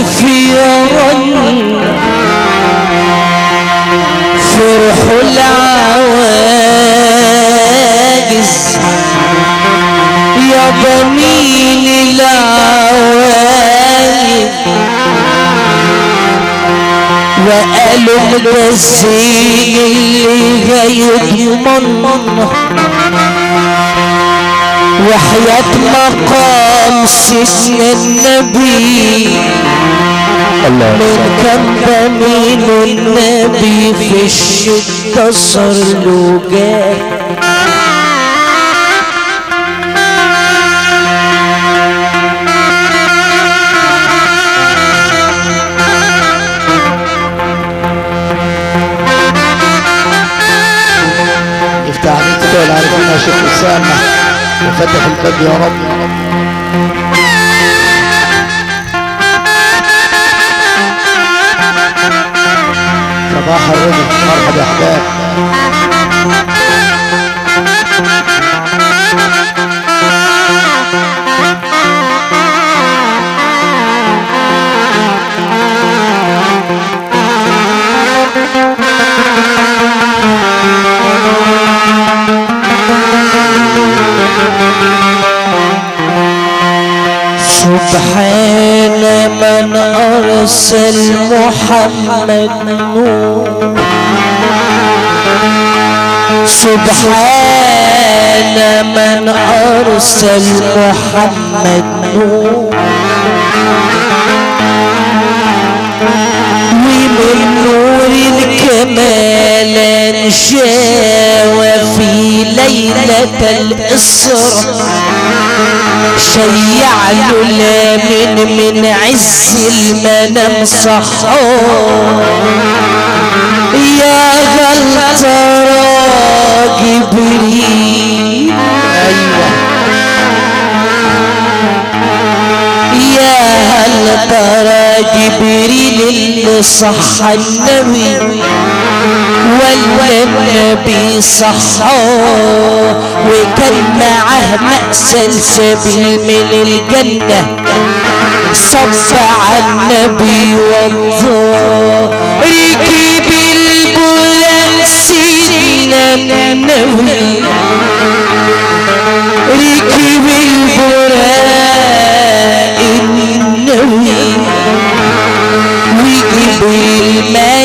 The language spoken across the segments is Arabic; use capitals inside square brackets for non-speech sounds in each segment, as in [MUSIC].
وفيرن فرحوا العواجز يا بنين العواجز. وقالوا مجزين اللي جاي يضمن وحياة مقام سن النبي. من كان بمين النبي في الشدة صار له يفتح عليك والعارفين يا شيخ اسامه وفتح الباب يا رب. الرضا مرحبا يا احباب سبحان من أرسل محمد نور سبحان من أرسل محمد نور ومن نور الكمال انشا وفي ليلة الإسراء. شيع له من من عز المنام صحوه يا غلطرة جبريل أيوه يا هل ترى جبريل اللي صح النبي؟ ولا النبي صحه وكان معاه مأسل سبيل من الجنة. صف على النبي والله ركب البلاد سيدنا النبي. ركب البراء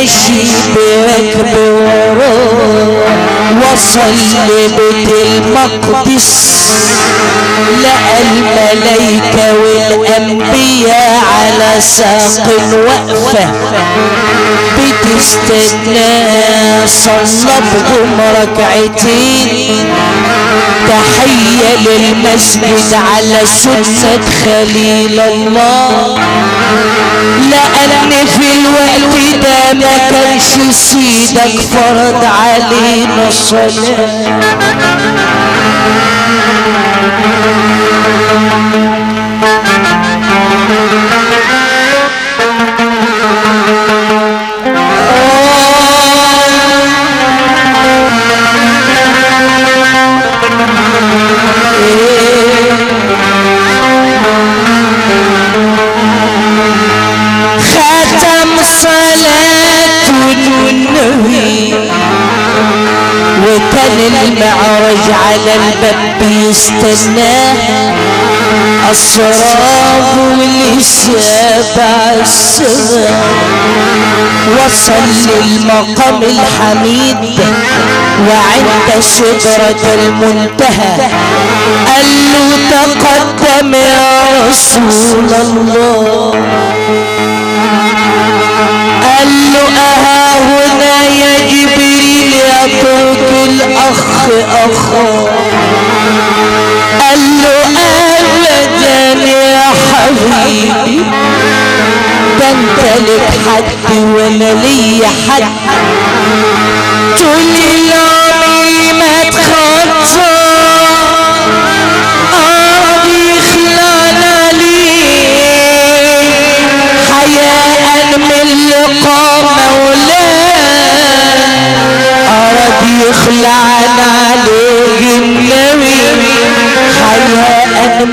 বেশি দেখব। وصل لبيت المقدس لقى الملايكة والأنبياء على ساق واقفة بتستنى صلى ركعتين تحية للمسجد على سنة خليل الله لأن في الوقت ده ما كانش سيدك فرض علينا. suele. بيستناه الصراط والسبع السماء. وصل للمقام الحميد وعند شجرة المنتهى. قال له تقدم يا رسول الله. قال له أها هنا يا جبريل يترك الأخ أخاه قال له أبدا يا حبيبي. ده انت لك حد وأنا ليا حد تقول لي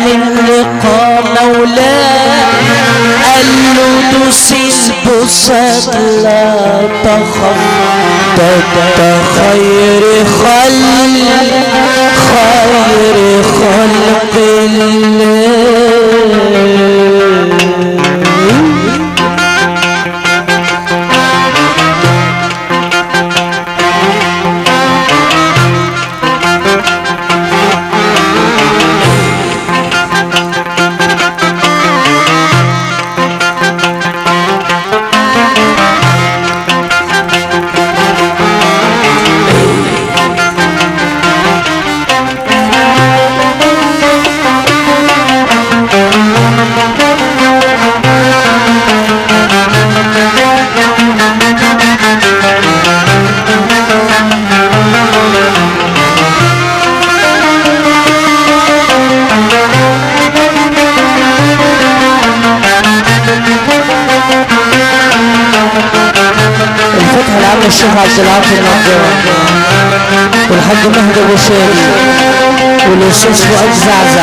من لقى مولاه قال له دسيس بوسات لا تخف ده خير خلق خير خلق. شادي والاستاذ فؤاد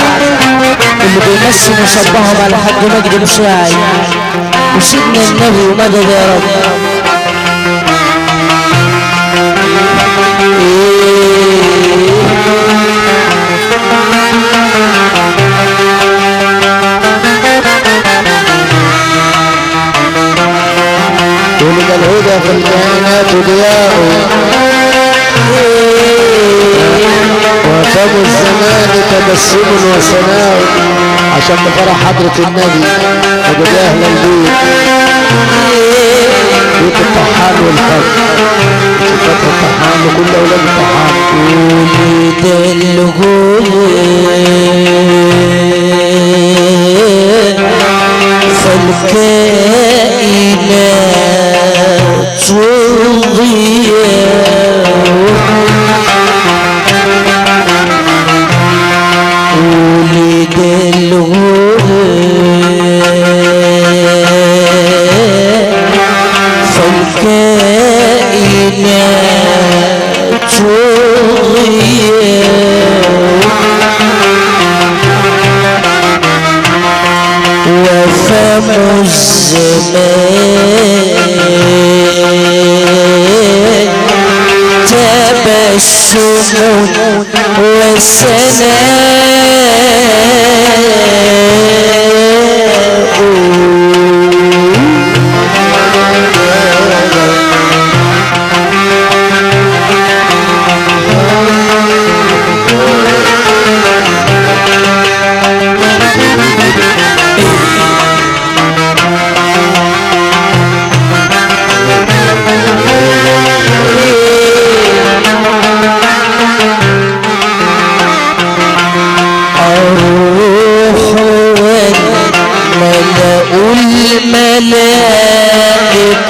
اللي بيمثل وصبهم على حاج مجدي مشاعي وسيدنا النبي ومدد يا رب ولد الهدى في الكائنات ضياء وفم الزمان تبسم وسناء عشان بفرح حضرة النبي وبجاه البيت. بيت الطحان والفجر صفات الطحان لكل أولاد الطحان. ولد الهدى في الكائنات تبسم وسناء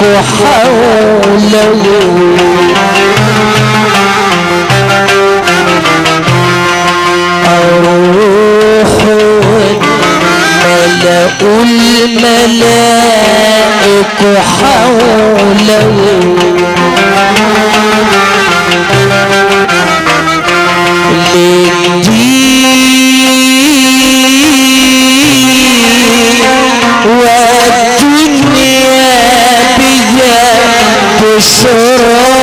الملائك حوله الروح والملأ الملائك حوله. chorou.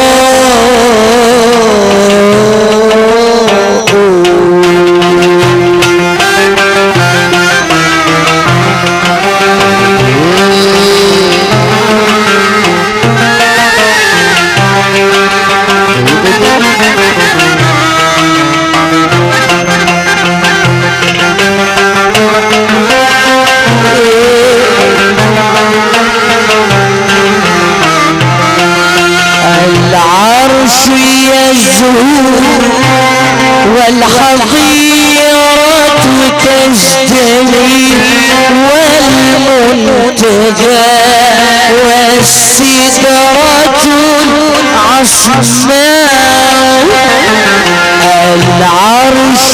والحظيرة تزدري والمنتجى والسدرة العصماء العرش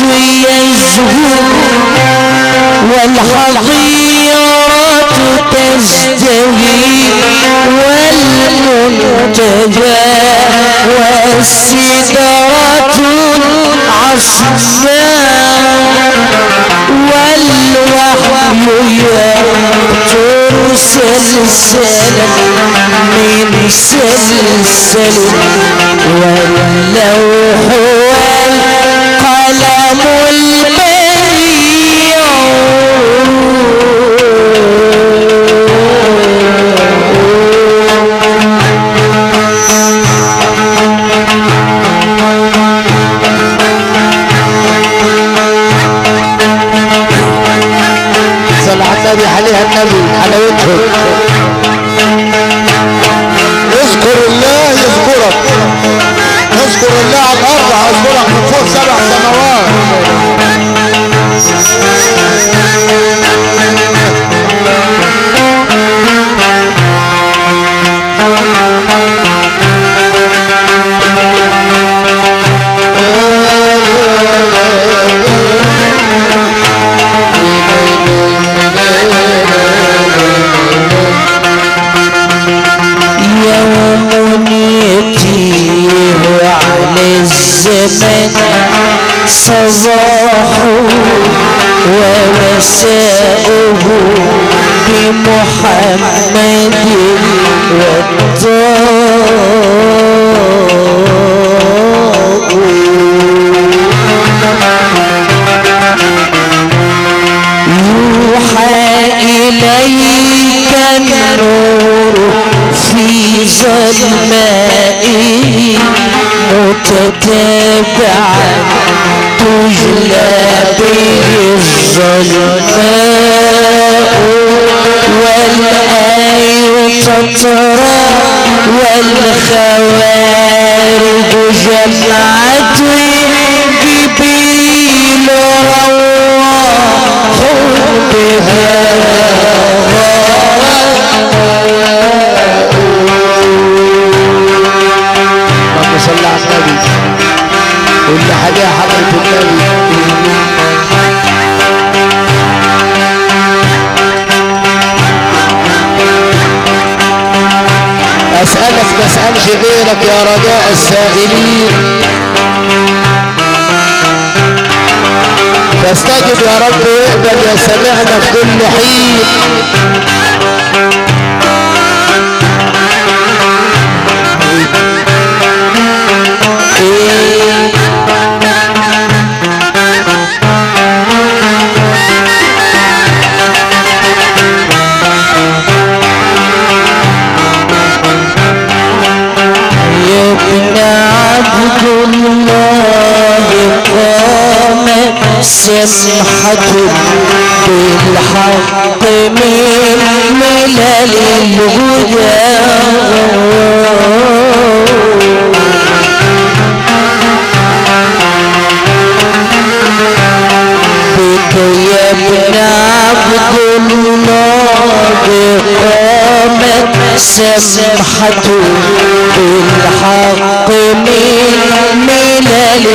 يزول والحظيرة تزدهي والمنتجى والسدرة العصماء والوحي يقطر سلسلة من سلسل واللوح ومساؤه بمحمد والضاء يوحى إليك النور في ظلمائه متتابعا به الظلماء والآي والخوارج جمعت جبريل رواه بها غيرك يا رجاء السائلين. فاستجب يا رب واقبل يا سمعنا في كل حين. سمحة بالحق من ملل الهدى بك يا ابن عبد الله قامت سمحة بالحق من ملل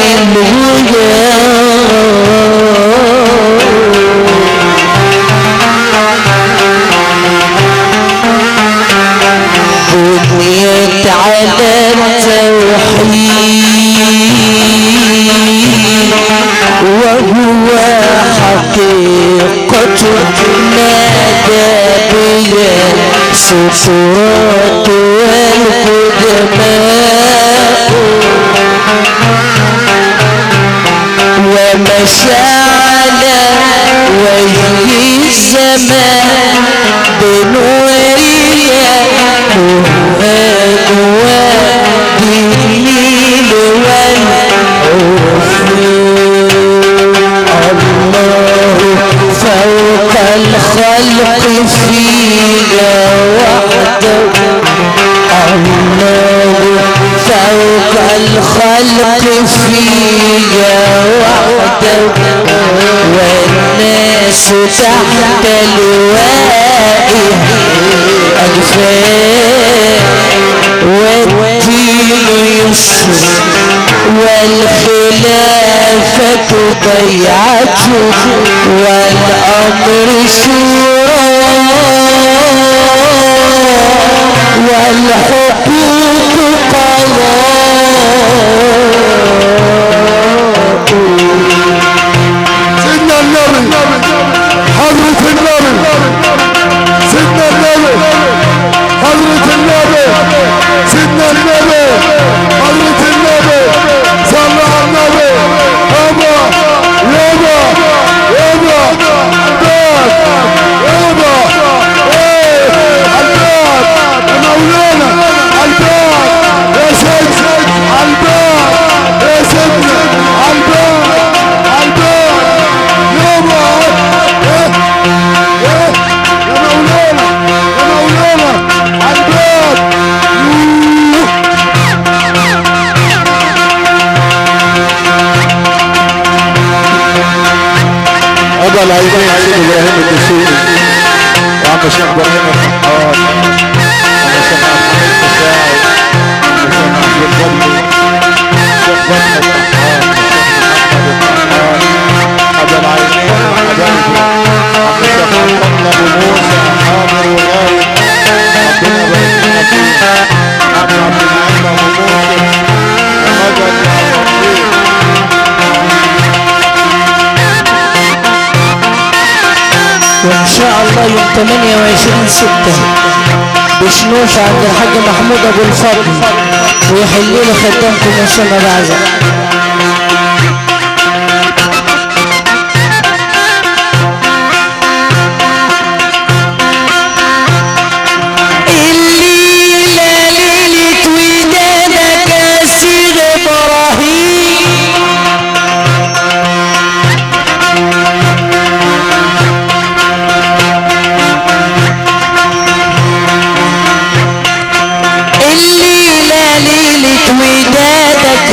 Sim.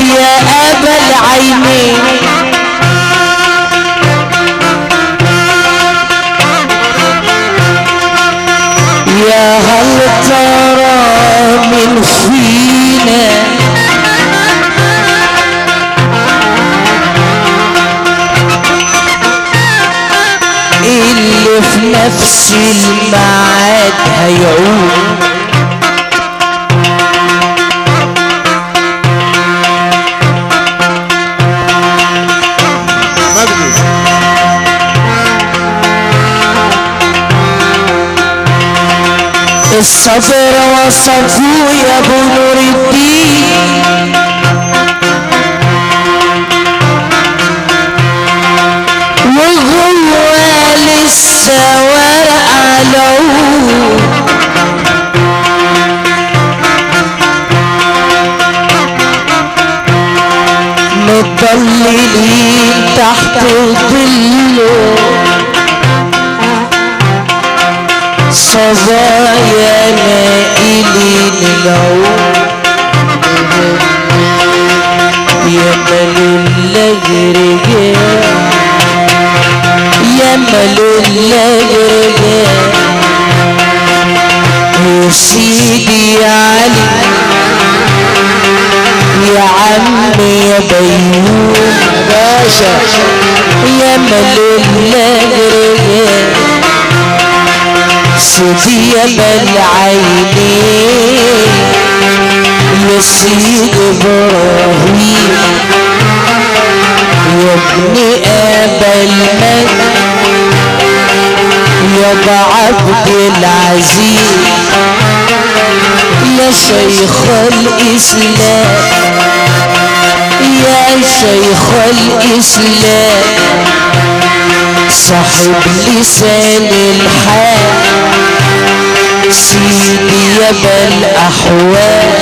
يا أبا العينين. يا هل ترى من فينا اللي في نفس الميعاد هيعود؟ الصبر وصفه يا أبو نور الدين. وهو لسه ورقة له متضللين تحت ظله صبايا مائلين العود يا ملول رجال يا ملول رجال يا سيدي علي يا عمي يا بيوم باشا يا ملول رجال سيدي يا بالعينين يا سيد إبراهيم. يا ابن ابا المجد. يا عبد العزيز. يا شيخ الإسلام. يا شيخ الإسلام. صاحب لسان الحال. سيدي يا بالاحوال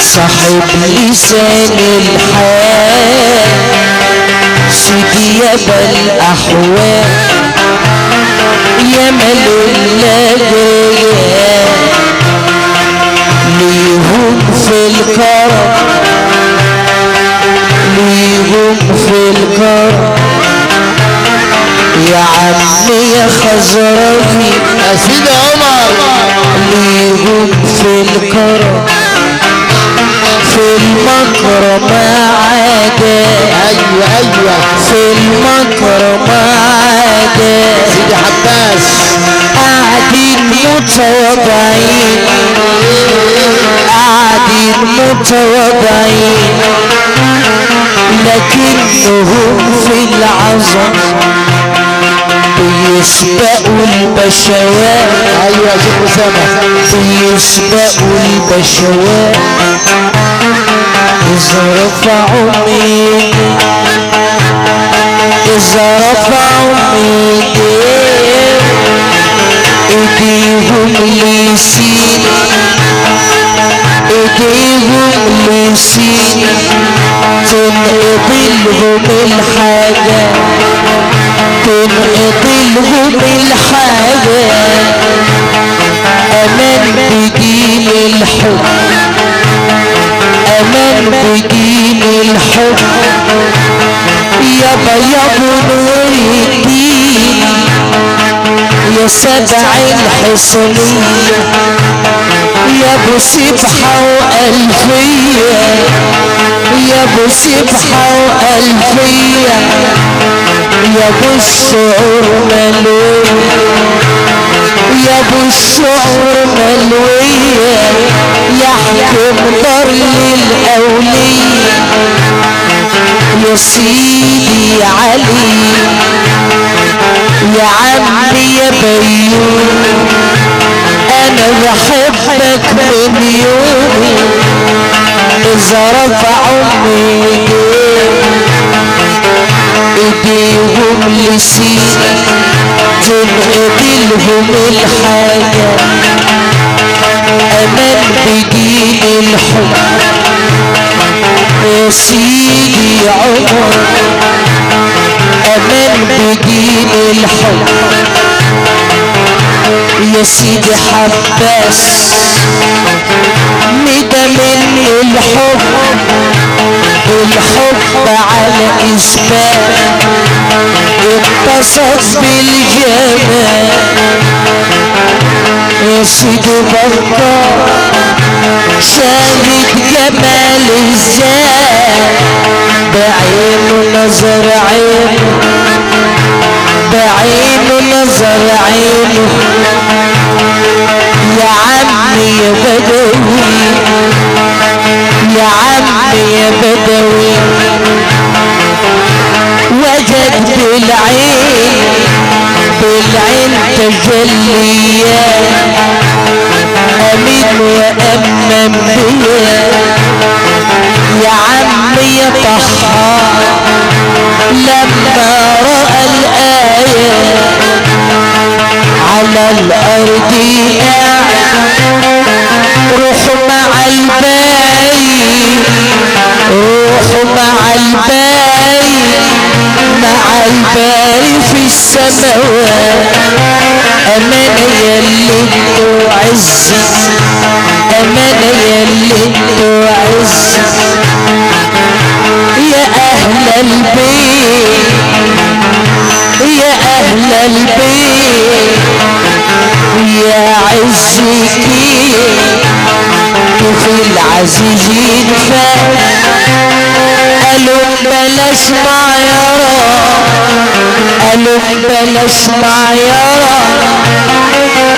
صاحب لسان الحال. سيدي يا بالاحوال يا ملول الجيال ليهم في الكرم ليهم في الكرم. يا عمي يا خزرجي يا سيدي عمر. ليهم في الكرم في المكرم عادة. أيوه أيوه. في المكرم عادة. سيدي حباس قاعدين متواضعين. قاعدين متواضعين. لكنهم في العظم. بيسبقوا البشوات أيوه يا شيخ اسامه بيسبقوا البشوات إذا رفعوا ميدي إذا رفعوا ميدي إيديهم لسين إيديهم لسين تنقضلهم الحاجة تنقضلهم الحاجة. أمان بدين الحب. أمان بدين الحب. يابا يا نور الدين يا سبع الحسنية. يا أبو سبحة وألفية. يا أبو سبحة وألفية. يا أبو الشعور ملوية يا أبو الشعور ملوية يحكم دار للأولية يا سيدي علي. يا عمي يا بيوم أنا بحبك من يومي. إذا رفعوا ايديهم لسيدي تنقبلهم الحاجة أمان بدين الحب. يا سيدي عمر. أمان بدين الحب. يا سيدي حباس. ندى مني الحب. الحب على إثبات. اتصف بالجمال. يا سيدي شاهد جمال الذات بعينه نظر عينه بعينه نظر عينه يا عمي يا بدوي. يا عمي يا بدوي وجد بالعين بالعين تجليات أمين وأمن بيا يا عمي يا طحار لما رأى الآية على الأرض روح مع الباي روح مع الباي مع الباري في السماوات. أمان يلي انتو عزي أمان يلي عزي يا أهل البيت يا أهل البيت. يا عزتي كيف العزيزين قالوا بلاش معيرة قالوا بلاش معيرة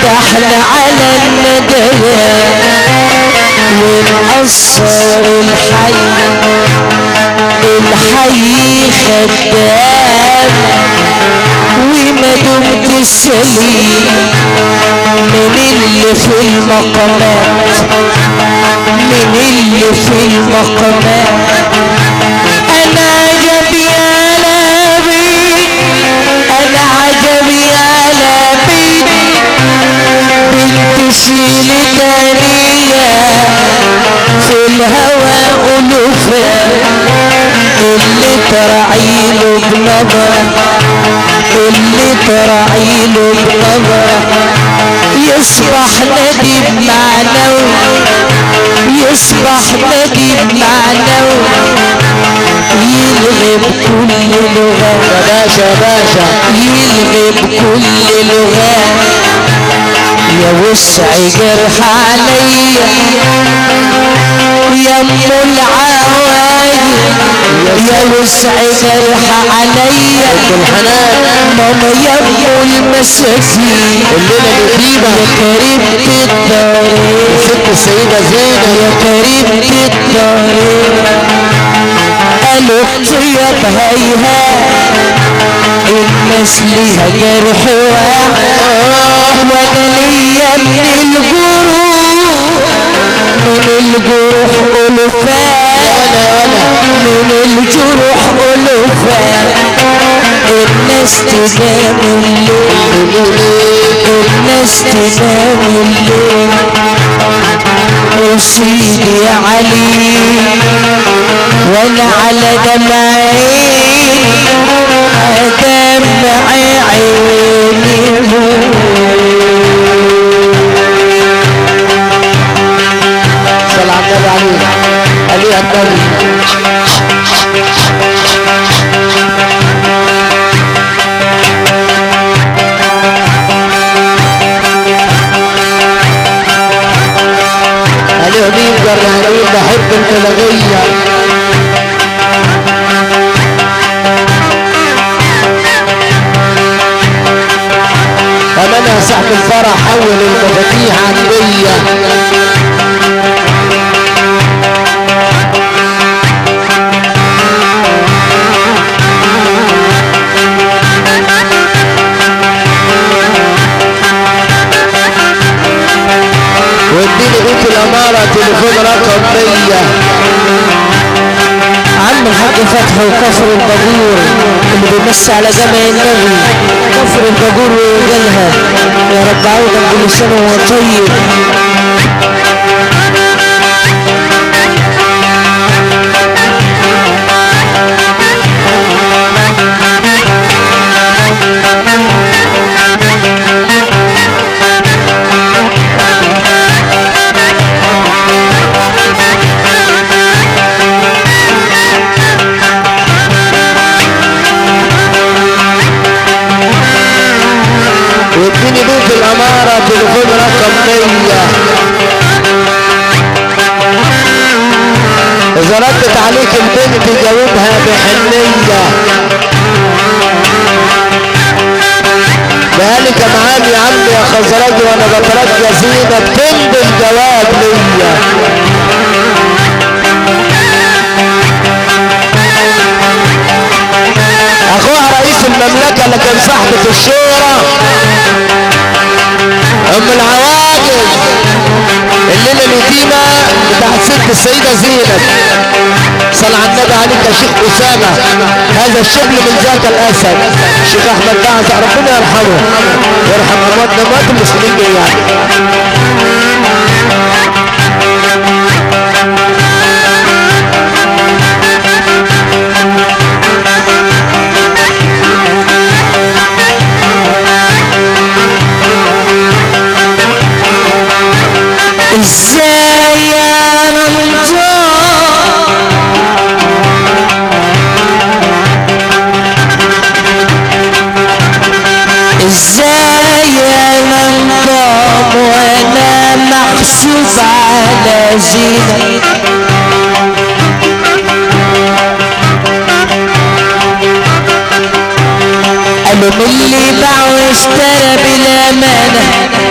ده إحنا على الندوة ونقصر الحي الحي خدام. وما دمت سليم من اللي في المقامات من اللي في المقامات أنا عجبي على بيت أنا عجبي على بيت. بنت تانية في الهوى ألوفة اللي ترعيله بنظرة اللي ترعيله بنظرة يصبح نديم معنوي يصبح نديم معنوي يلغي بكل لغة. باشا باشا يلغي بكل لغة. يا وسع جرح عليا يا أم العوايد يا وسع جرح عليا الحنان ماما يا ام المساكين الليلة يا القديمة كريمة الدارين ست السيدة زينب. يا كريمة الدارين قالوا طيب هيها الناس ليها جرح واحد وأنا ليا من الجروح. من الجروح ألوفات من الجروح ألوفات الناس تنام الليل الناس تنام الليل وسيدي علي وأنا على دمعي دمع عيني صلى عليه يا النبي عليه مين بحب البلاغيه كمان يا صاحب الفرح حول المفاتيح عنديا بيمشي على جامع النبي كفر البابور ويقالها يا رب عودا كل سنة وهو ردت عليك البنت جاوبها بحنية. بقالك معاك يا عم يا خزرجي وأنا بترجى زينة تمضي الجواب ليا. اخوها رئيس المملكة اللي كان صاحبة الشورى. أم العواجل بتاعت ست السيدة زينب. صلى على النبي عليك يا شيخ أسامة. هذا الشبل من ذاك الأسد. شيخ أحمد بعز ربنا يرحمه. ويرحم امواتنا اموات المسلمين جميعا إزاي يا رمضان وأنا محسوب على زينة قالوا من اللي باع واشترى بالامانه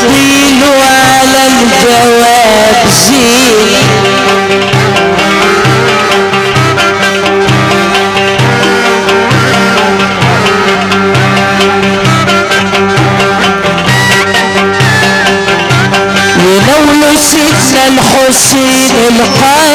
بتمضيله على الجواب زين. ونولوا سيدنا الحسين القادح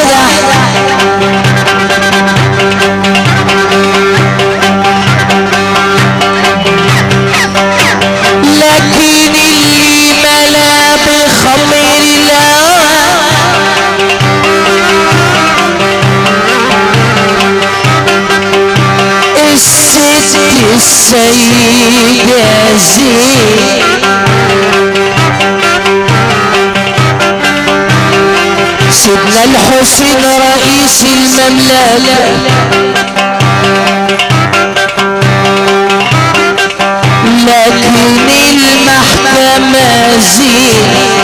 زين سيدنا الحسين رئيس المملكة لكن المحكمة زين.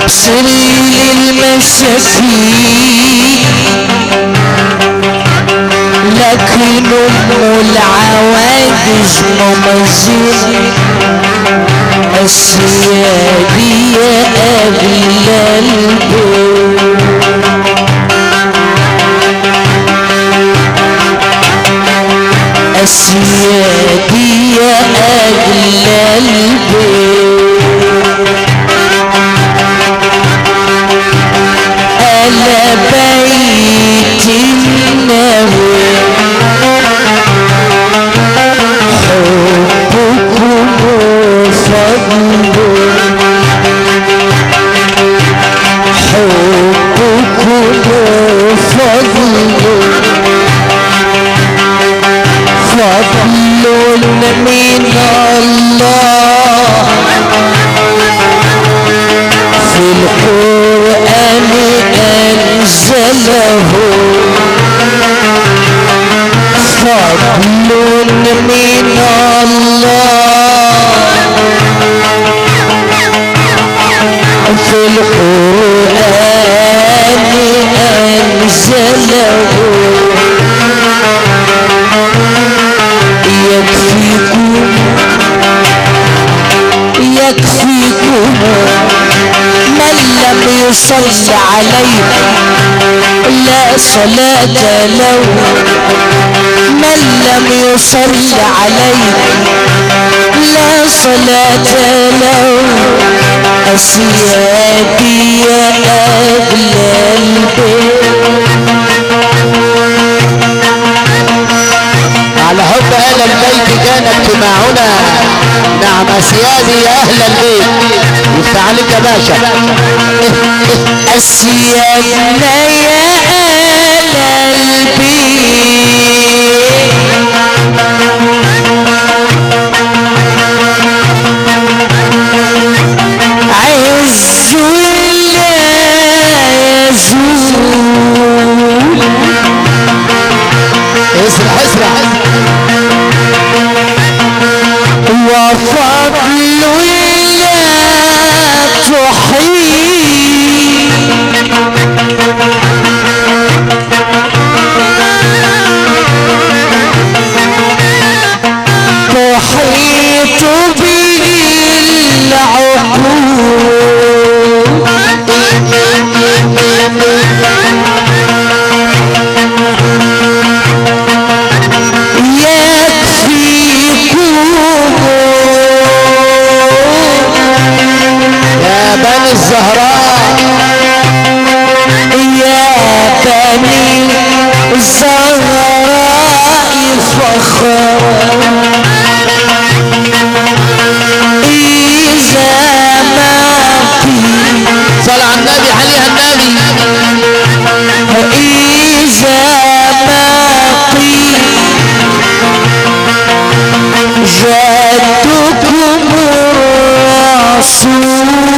تبصري للمساكين لكن أم العواجز ممزين السيادية أغلى البيت السيادية أغلى البيت Allah يصلي عليك. لا صلاة لو من لم يصلي عليك. لا صلاة لو أسيادي يا أهل البيت. على حب أهل البيت كانت جماعنا نعم أسيادي يا أهل البيت. بص عليك [LAUGHS] يا باشا. اسيادنا يا Jesus.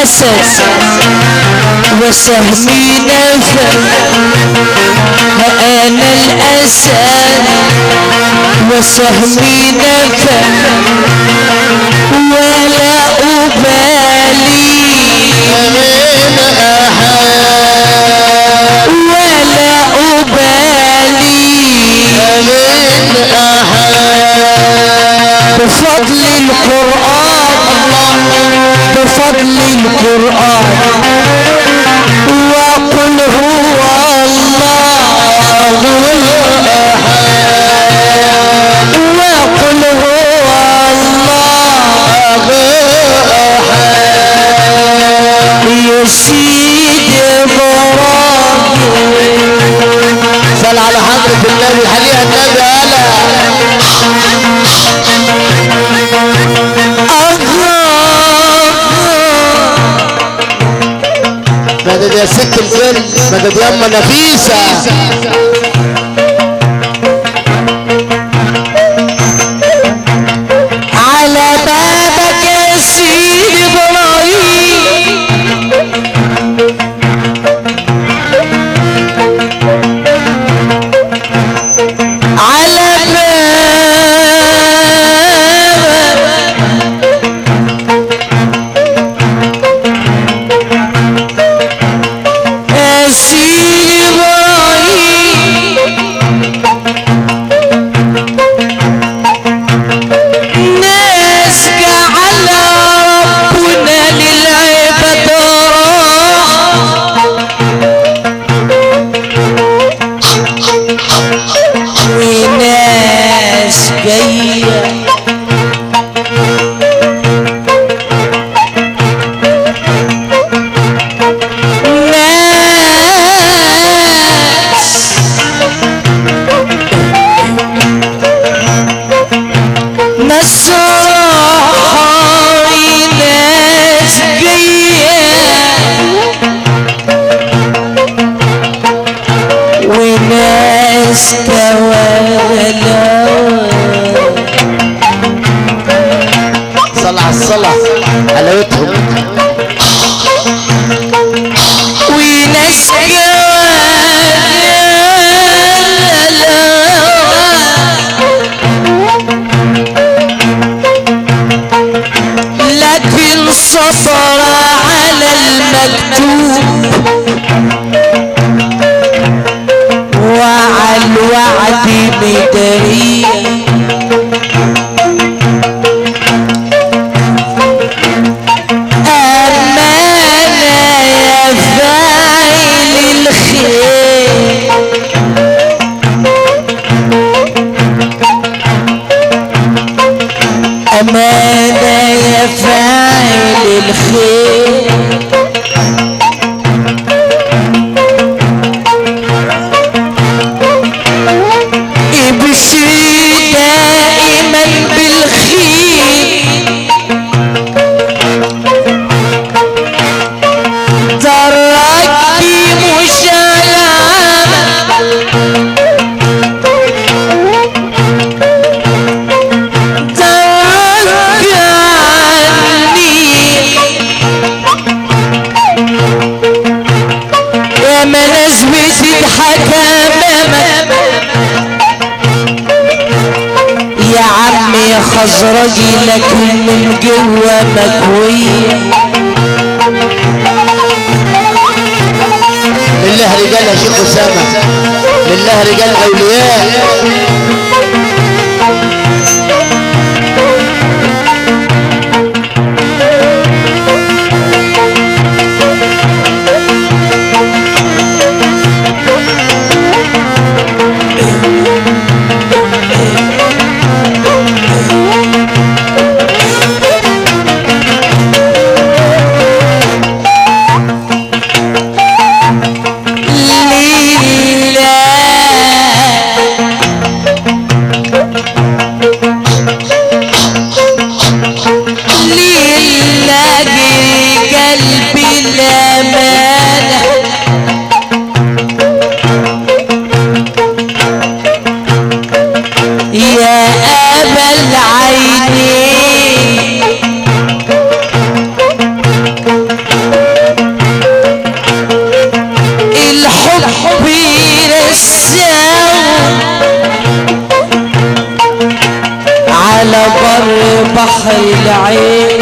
الأساس وسهمي نفر أنا الأساس وسهمي نفر ولا أبالي من أحد ولا أبالي من أحد بفضل القرآن নীল কোরআন। مدد يا ست الكل مدد يما نفيسه. yeah. الخزرجي لكن من جوا مكوية بالله رجال يا شيخ أسامة بالله رجال أولياء. العين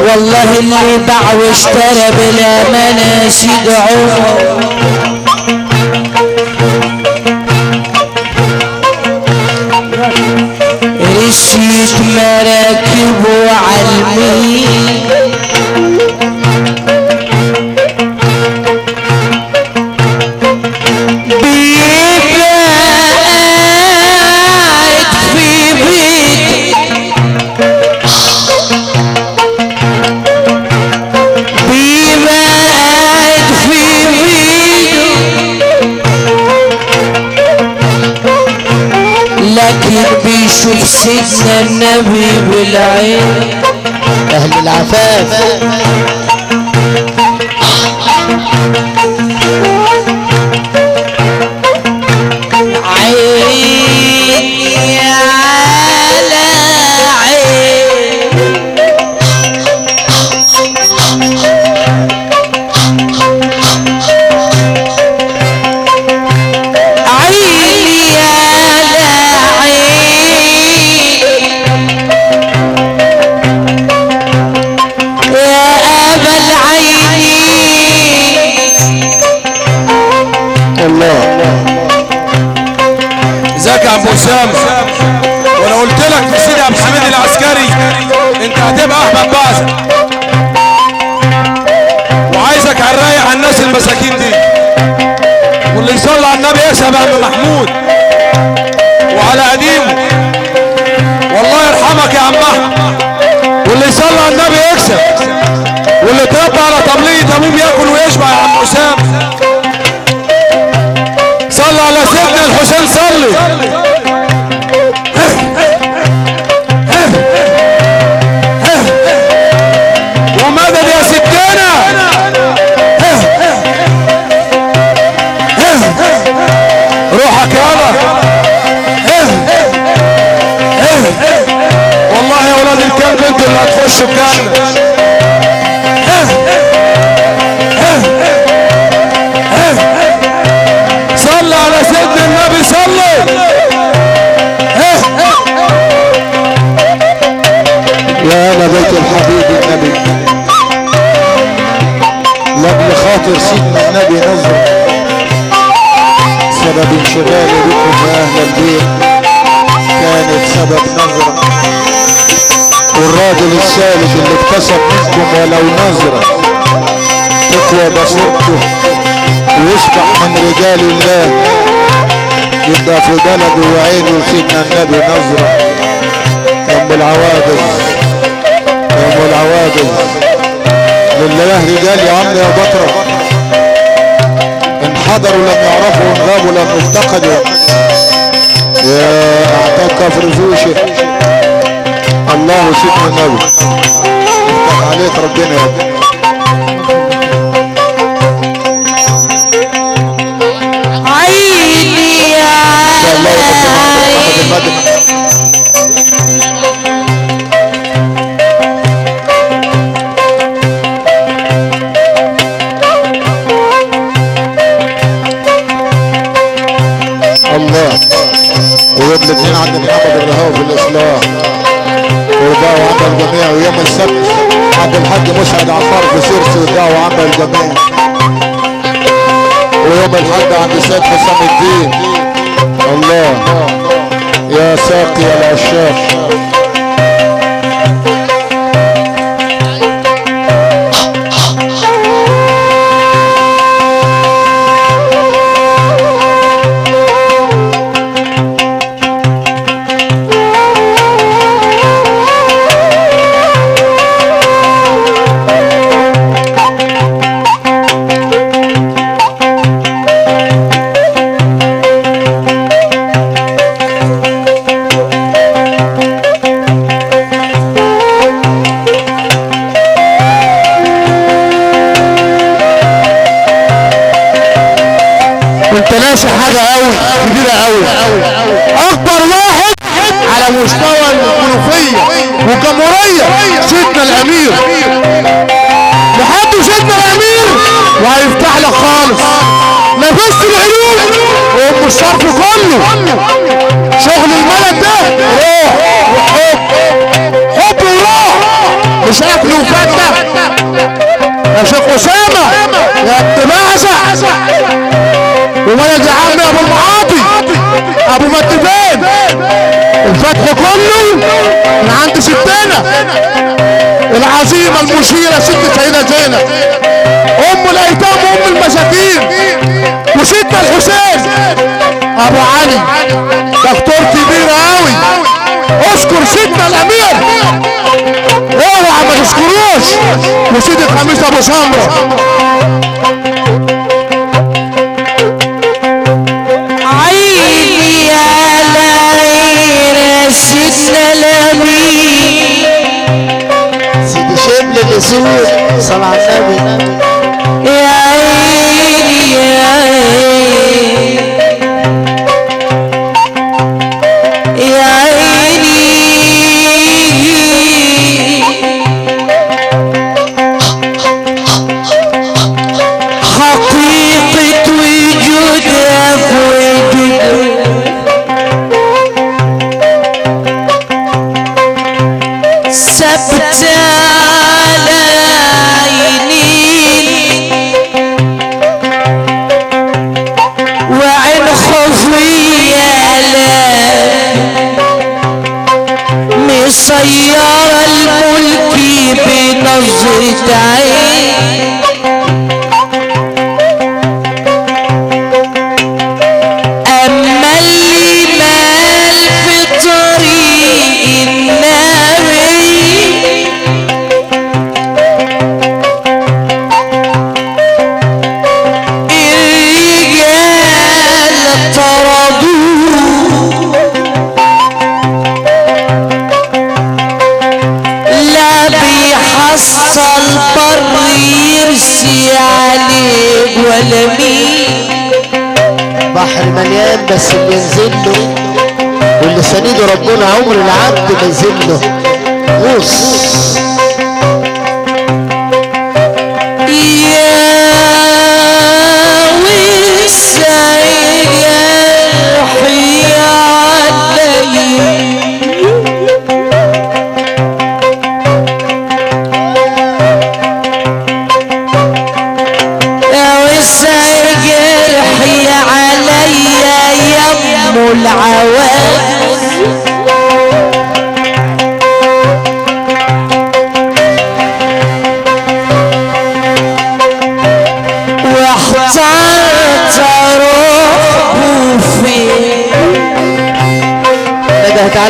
والله اللي باع واشترى بلا مناش يدعوه. رشيت مراكبه عالمين Shukran. Shukran. الثالث اللي اكتسب منكم ولو نظرة. تقوى بصرته ويصبح من رجال الله. يبقى في بلده وعينه سيدنا النبي نظرة. أم العواجز. أم العواجز. لله رجال يا عم يا بطرة انحدروا لم يعرفوا انغابوا لم يفتقدوا. يا أعتق فرزوشه الله شيء النبي افتح عليك ربنا يا ابني عيني عيني الله ويبلغ من عند محمد الرهاب بالإصلاح الجميع ويوم السبت. عبد الحاج مسعد عفار في سيرس ودعوة عامة للجميع ويوم الحد عند السيد حسام الدين. الله. يا ساقي العشاق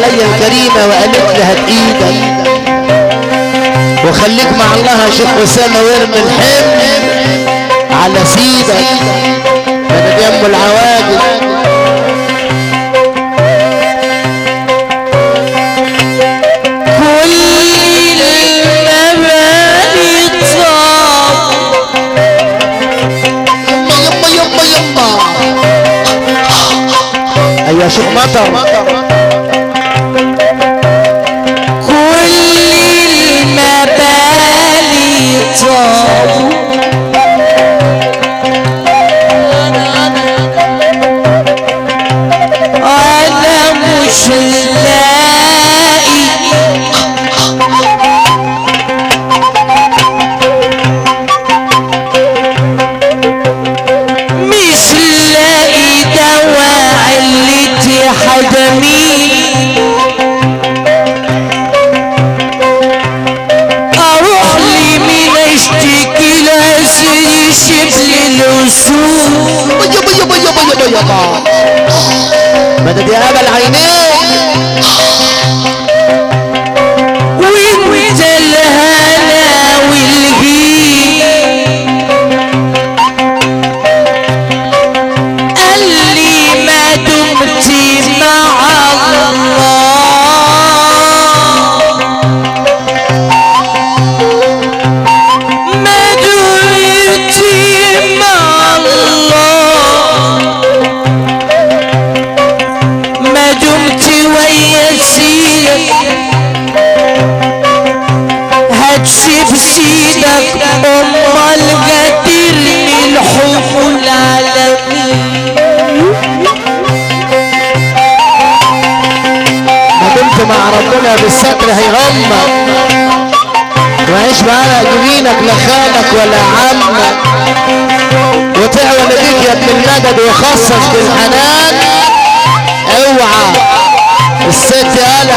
علي الكريمة وقالت لي هات وخليك مع الله شيخ أسامة وارمي الحمل على سيدك. أنا دي أم أيوة يا شيخ مطر. Yeah. يا بيضاء بدت يا أبا العينين. العلا بالستر هيغمك وعيش معانا جنينك لا خالك ولا عمك. وتعوى نبيك يا ابن المدد ويخصص بالحنان اوعى. الست يالا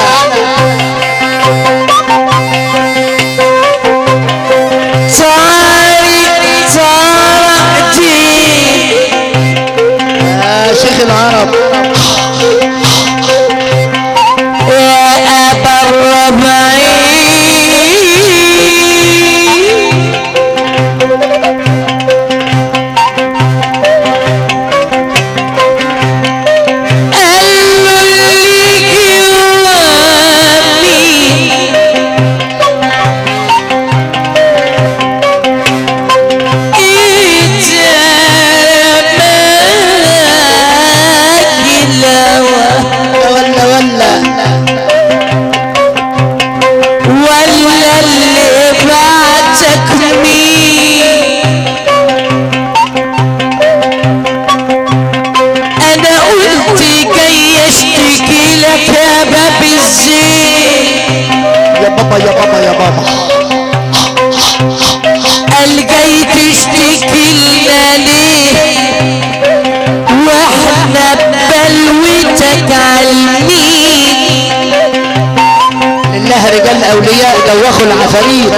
بيدوخوا العفاريت.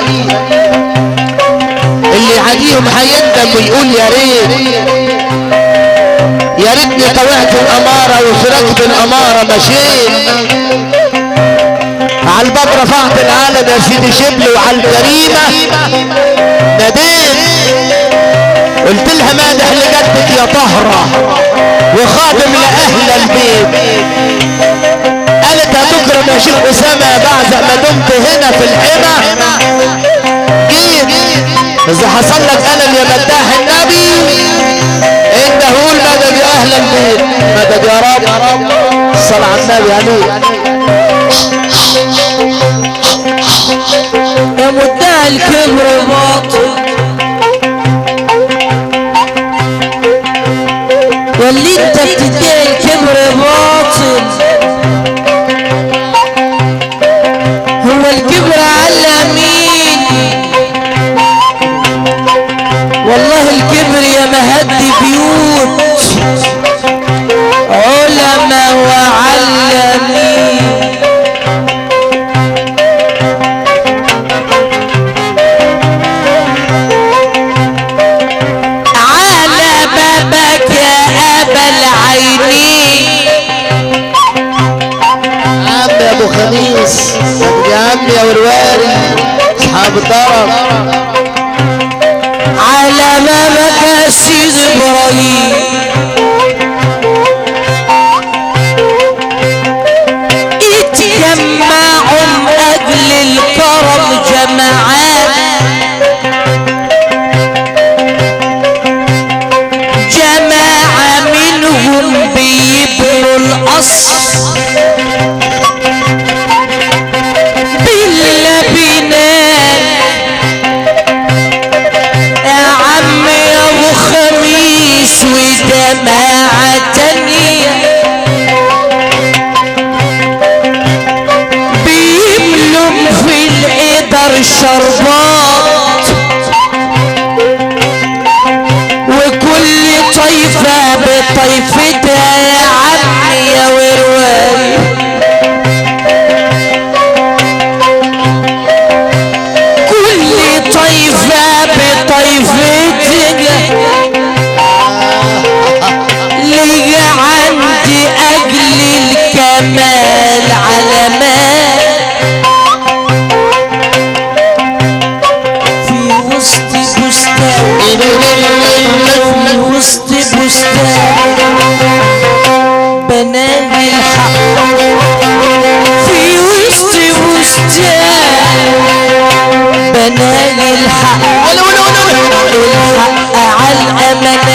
اللي عاديهم هيندم ويقول يا ريت. يا ريتني طوعت الأمارة وسرقت الاماره مشيت. على الباب رفعت العلم يا سيدي شبل وعلى الجريمة. ناديت. قلت لها مادح لجدك يا طهرة وخادم لاهل البيت. هتكرم يا شيخ أسامة بعد ما دمت هنا في الحمى. جيت إذا حصل لك ألم يا مداح النبي انت قول مدد يا أهل البيت. مدد يا رب. الصلاة على النبي عليك يا مدعي الكبر باطل. واللي انت بتدعي الكبر باطل. عم يا ورواري الحق على الأمانات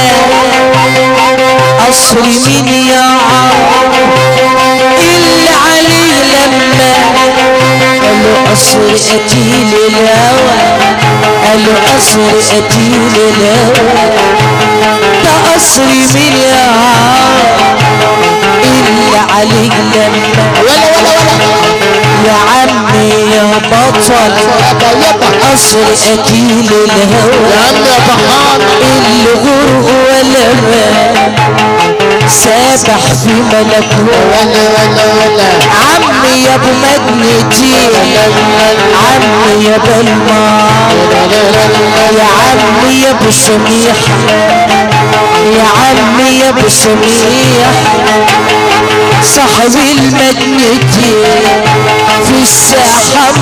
قصر مين يا عم اللي عليه لما قالوا قصر قتيل الهوى قالوا قصر قتيل الهوى ده قصر مين يا عم اللي عليه لما ولا ولا ولا يا يا بطل قصر قتيل يا الهوى عم يا بحار اللي غرق ولا مال سابح في ولا عمي يا ابو مجنتي عمي يا بلمار يا عمي يا ابو سميح يا عمي يا ابو سميح صاحب المجنتي في الساحة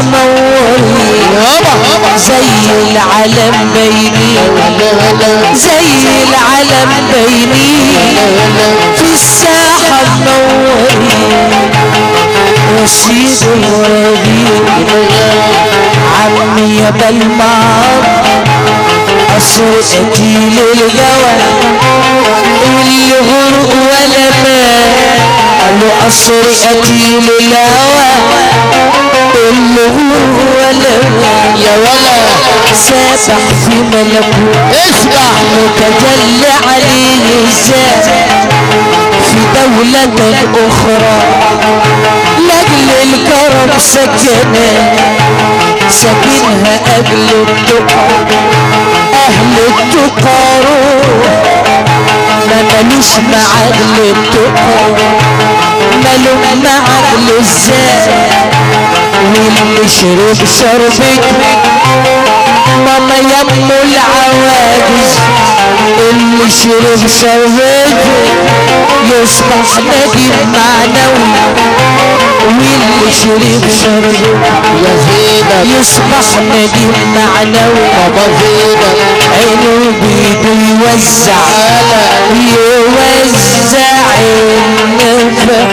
يابا زي العلم بيني زي العلم بيني. في الساحة منورين رشيد ورغيب عمي يا بلمار قصر قتيل الجوى اللي غرق ولا مات قالوا قصر قتيل الهوى. اللي ولا مات يا ولا. سابح في ملكوت اسمع. متجلى عليه الزاد في دولة أخرى. لأجل الكرم سكنة سكنها أجل التقى. أهل التقى روح. ما ملوش مع أهل التقى ملو مع أهل الزاد واللي شرب شربته يم العواجز اللي شرب شربته يصبح نديم معنوي واللي شرب شربته يا زينب يصبح نديم معنوي بابا زينب عينه بيده يوزع يوزع النفق